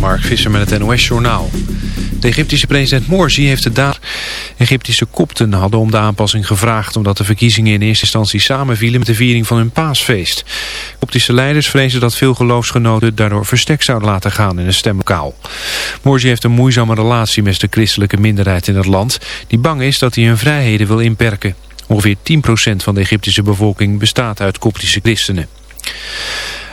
Mark Visser met het NOS-journaal. De Egyptische president Morsi heeft de daar. Egyptische kopten hadden om de aanpassing gevraagd... omdat de verkiezingen in eerste instantie samenvielen met de viering van hun paasfeest. Koptische leiders vrezen dat veel geloofsgenoten daardoor verstek zouden laten gaan in een stemlokaal. Morsi heeft een moeizame relatie met de christelijke minderheid in het land... die bang is dat hij hun vrijheden wil inperken. Ongeveer 10% van de Egyptische bevolking bestaat uit koptische christenen.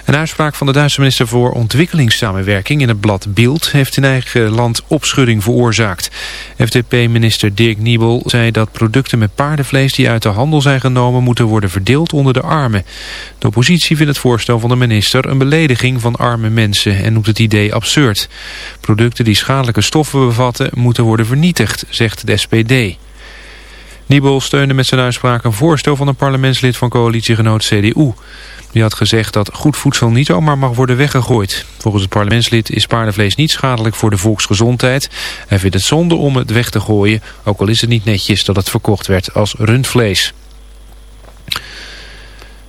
Een uitspraak van de Duitse minister voor ontwikkelingssamenwerking in het blad Bild heeft in eigen land opschudding veroorzaakt. FDP-minister Dirk Niebel zei dat producten met paardenvlees die uit de handel zijn genomen moeten worden verdeeld onder de armen. De oppositie vindt het voorstel van de minister een belediging van arme mensen en noemt het idee absurd. Producten die schadelijke stoffen bevatten moeten worden vernietigd, zegt de SPD. Niebel steunde met zijn uitspraak een voorstel van een parlementslid van coalitiegenoot CDU. Die had gezegd dat goed voedsel niet zomaar mag worden weggegooid. Volgens het parlementslid is paardenvlees niet schadelijk voor de volksgezondheid. Hij vindt het zonde om het weg te gooien, ook al is het niet netjes dat het verkocht werd als rundvlees.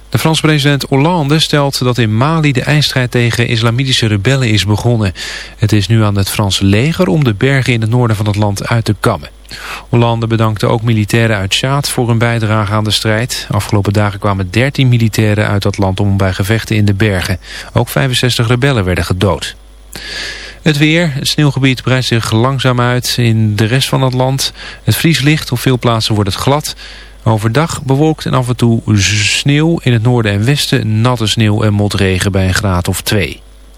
De Franse president Hollande stelt dat in Mali de eindstrijd tegen islamitische rebellen is begonnen. Het is nu aan het Franse leger om de bergen in het noorden van het land uit te kammen. Hollande bedankte ook militairen uit Sjaad voor hun bijdrage aan de strijd. Afgelopen dagen kwamen 13 militairen uit dat land om bij gevechten in de bergen. Ook 65 rebellen werden gedood. Het weer, het sneeuwgebied breidt zich langzaam uit in de rest van het land. Het vries licht, op veel plaatsen wordt het glad. Overdag bewolkt en af en toe sneeuw in het noorden en westen. Natte sneeuw en motregen bij een graad of 2.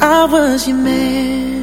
I was your man.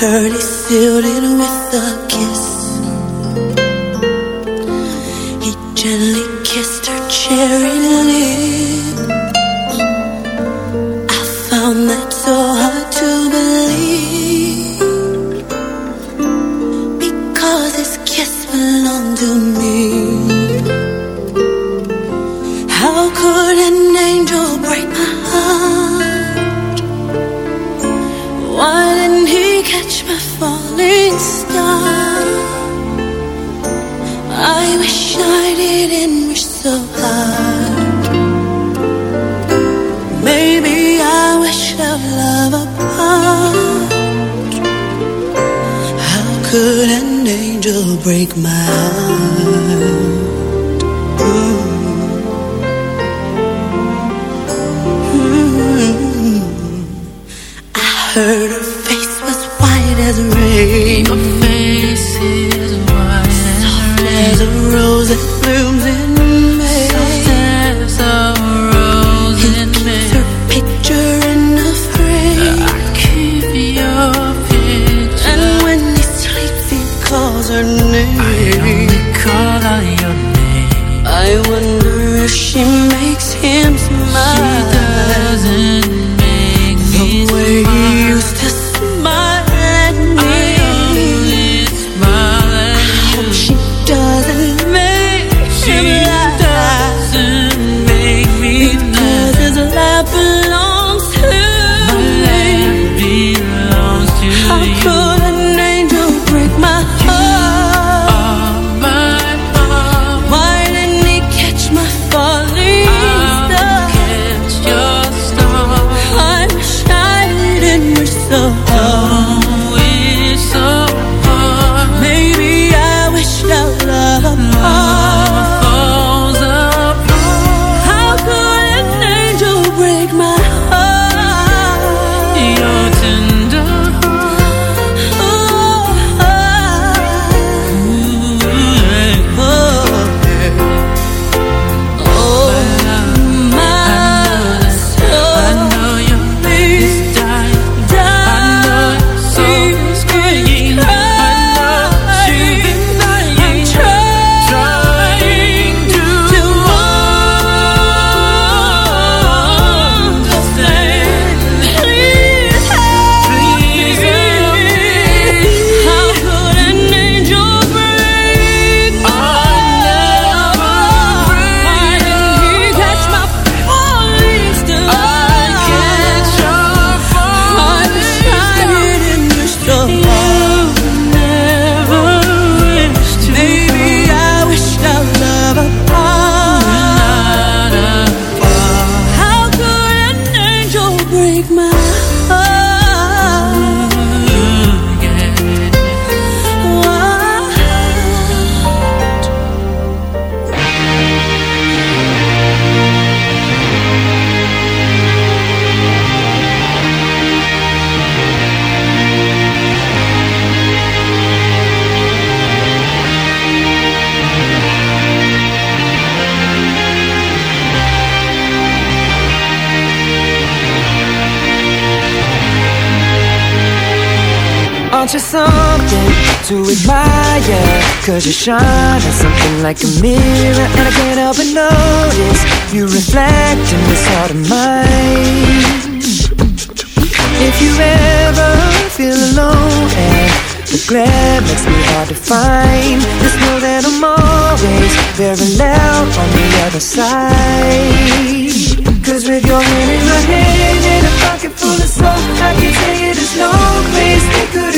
heard he's filled it with the Aren't you something to admire? Cause you shine at something like a mirror And I can't help but notice You reflect in this heart of mine If you ever feel alone And the glare makes me hard to find Just know that I'm always very loud on the other side Cause with your hand in my hand And a pocket full of soul I can tell you no place they could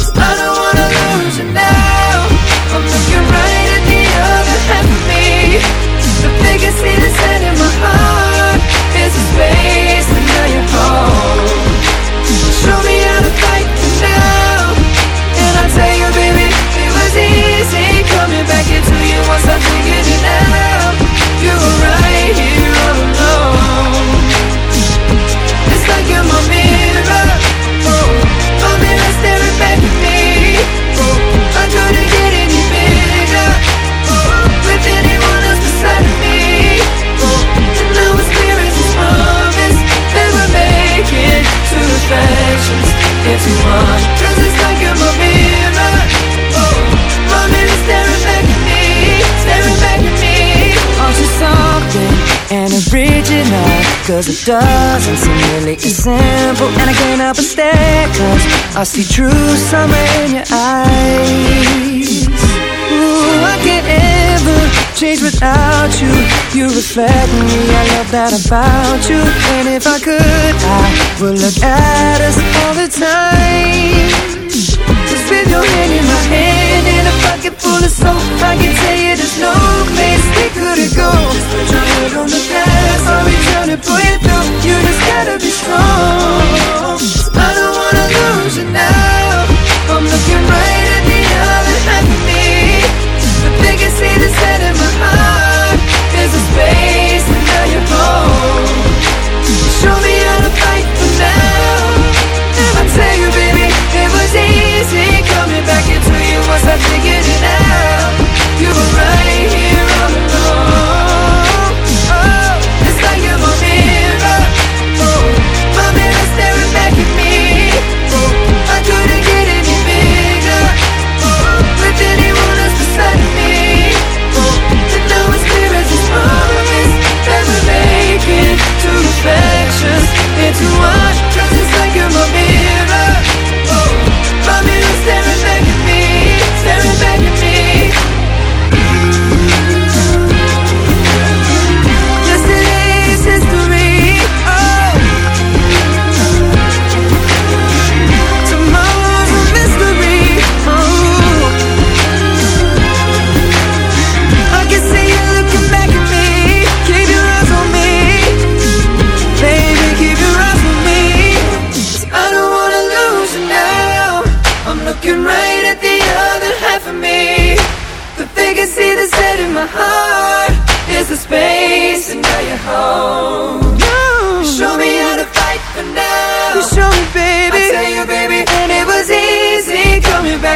Cause it's like I'm a mirror staring back at me Staring back at me something and Cause it doesn't seem really as simple. And I can't help but stare Cause I see truth somewhere in your eyes. Change without you. You reflect me, I love that about you. And if I could, I would look at us all the time. Just with your hand in my hand And a pocket full of soap. I can tell you there's no place we couldn't go Just put your head on the past I'll trying to pull you through? You just gotta be strong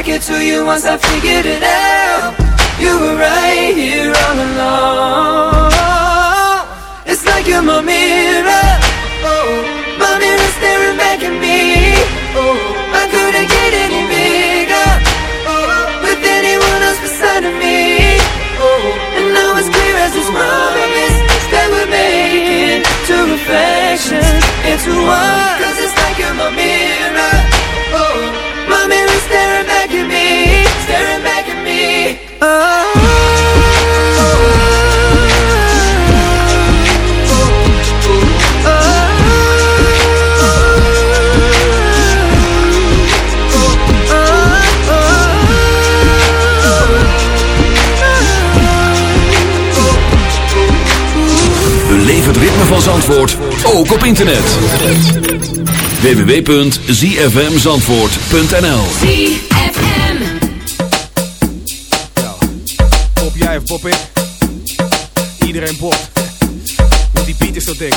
back into you once I figured it out. You were right here all along. It's like you're my mirror. Oh, my mirror staring back at me. Oh, I couldn't get any bigger. Oh, with anyone else beside of me. Oh, and now it's clear as this promise That we're making two reflections into one van Zandvoort, ook op internet. www.zfmzandvoort.nl ZFM. Pop jij of pop ik? Iedereen popt. Want die beat is zo dik.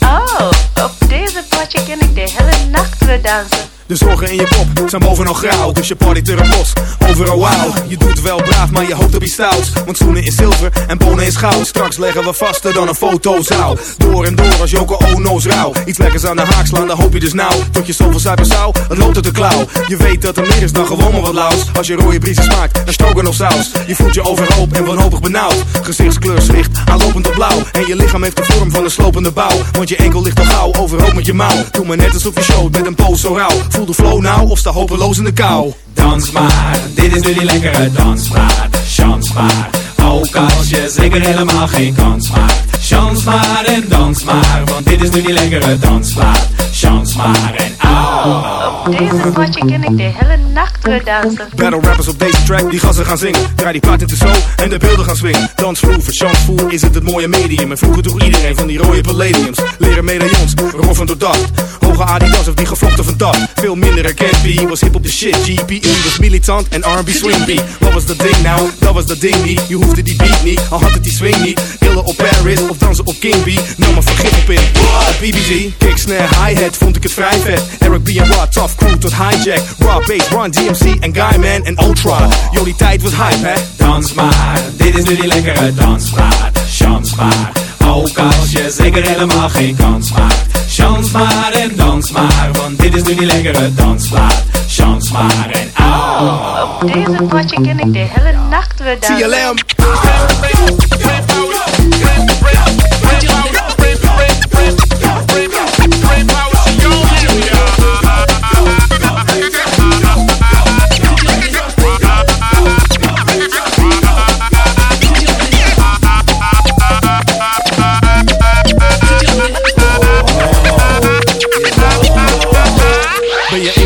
Oh, op deze potje ken ik de hele nacht weer dansen. De zorgen in je kop zijn bovenal grauw, dus je partyt er een bos. Je doet wel braaf, maar je hoopt op iets stouts. Want schoenen is zilver en bonen is goud. Straks leggen we vaster dan een fotozaal. Door en door als Joko Ono's rauw. Iets lekkers aan de haak slaan, dan hoop je dus nou. Tot je zoveel suiker zou, het loopt uit de klauw. Je weet dat er meer is dan gewoon maar wat laus. Als je rode briesen smaakt, dan stroken of saus. Je voelt je overhoop en wanhopig benauwd. Gezichtskleur zwicht, aanlopend op blauw. En je lichaam heeft de vorm van een slopende bouw. Want je enkel ligt al gauw, overhoop met je mouw. Doe maar net alsof je showt met een poos zo rauw. Voel de flow nou of sta hopeloos in de kou. Dans maar, dit is nu die lekkere dansmaat. Chans maar, ook als je zeker helemaal geen kans maakt. Chans maar en dans maar, want dit is nu die lekkere dansmaat. Chans maar en au. Op deze potje ken ik de hele nacht weer dansen. Battle rappers op deze track, die gassen gaan zingen. Draai die plaat in de show en de beelden gaan swingen. Dansvloer, verchansvoer is het het mooie medium. En vroeger droeg iedereen van die rode palladiums. Leren medaillons, roffen door dat. Hoge Adidas of die gevlochten van dat. Veel minder herkend, B was hip op de shit. GPE was militant en R&B swing beat. Wat was dat ding nou? Dat was dat ding niet. Je hoefde die beat niet, al had het die swing niet. Illen op Paris of dansen op King B. Nam maar vergif op in. Op BBG, kick, snare, hi-hat vond ik het vrij vet. Eric B en Rod, tough crew tot hijack. Raw bass, Run DMC en Guyman en Ultra. Die tijd was hype, hè? Dans maar, dit is nu die lekkere dansmaat. Chans maar, ook als je zeker helemaal geen kans maakt. Chans maar en dans maar, want dit is nu die lekkere dansplaat. Chans maar en au. Op deze potje ken ik de hele nacht weer we dansen. TLM.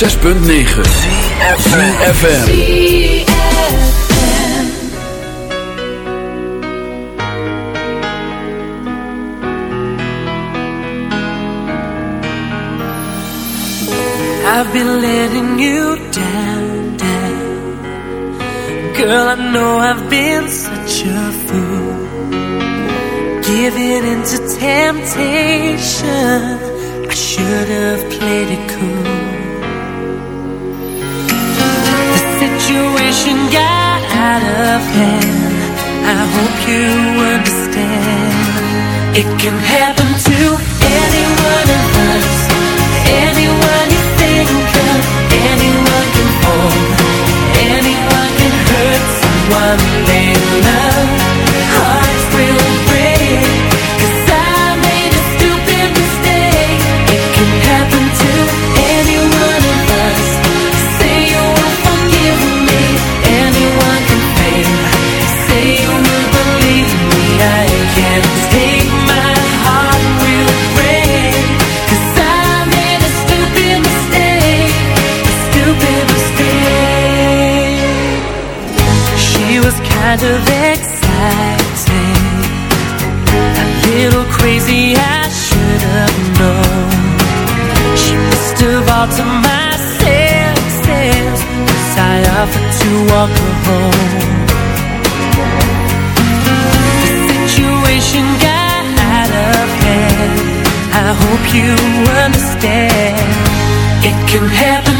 106.9 FM. I've been letting you down, down. Girl, I know I've been such a fool. Giving it into temptation. I should have played it cool. out of hand. I hope you understand. It can happen to anyone of us, anyone you think of, anyone can fall, anyone can hurt someone they love. to walk home. The situation got out of hand. I hope you understand. It can happen.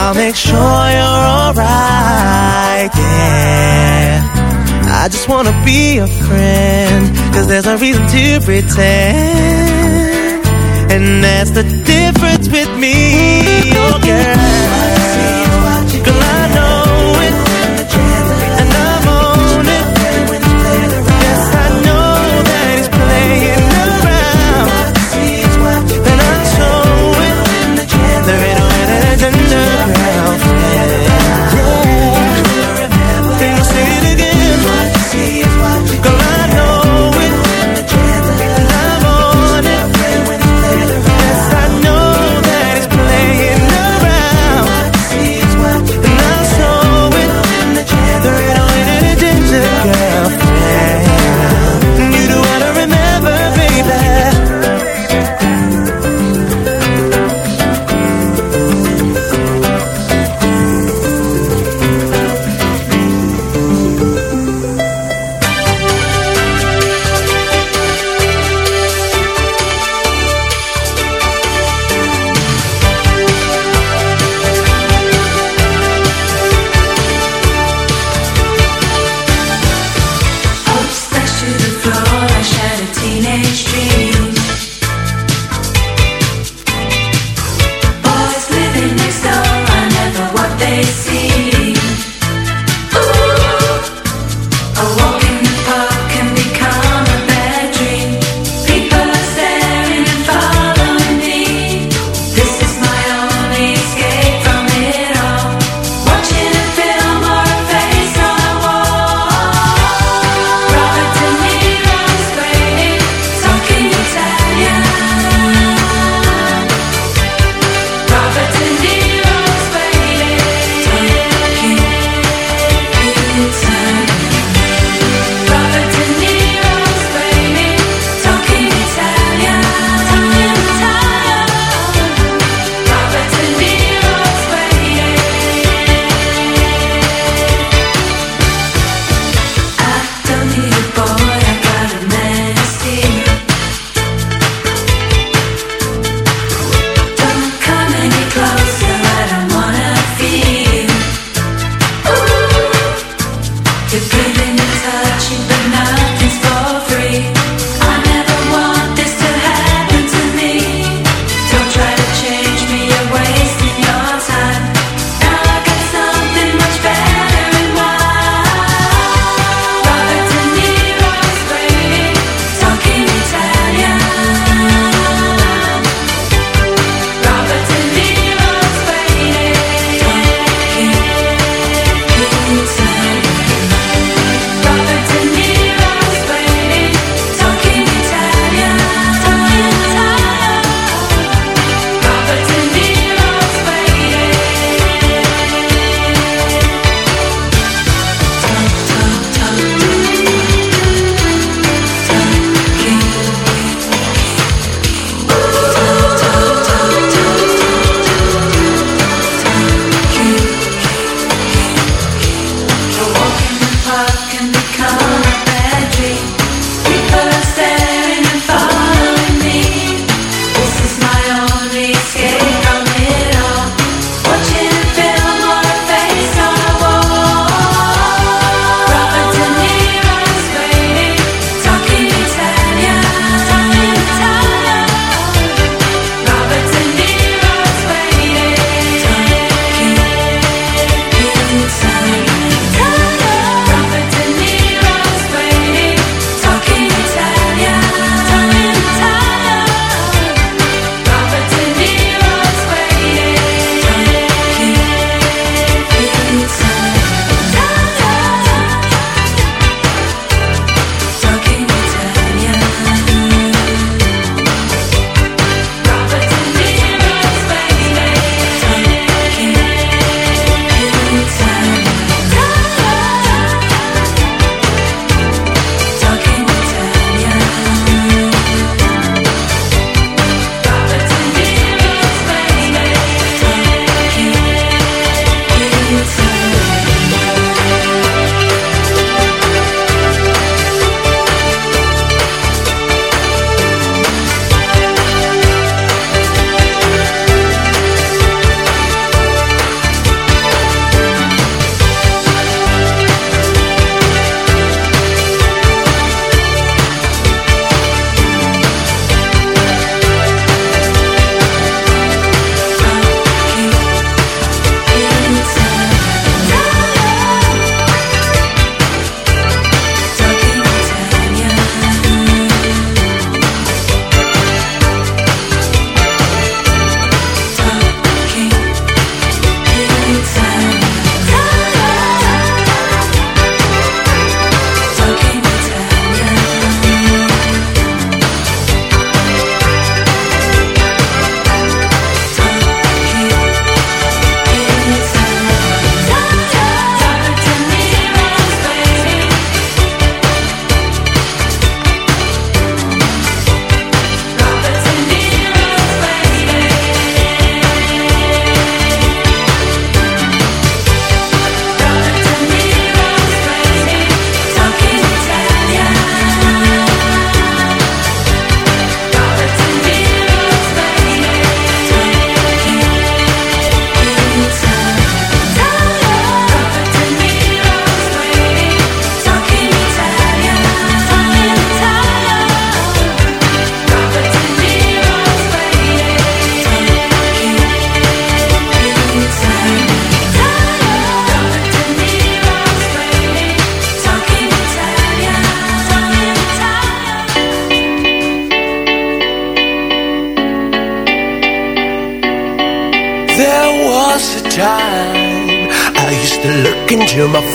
that make sure you're alright, yeah. I just wanna be a friend, cause there's no reason to pretend. And that's the difference with me, oh girl. Girl,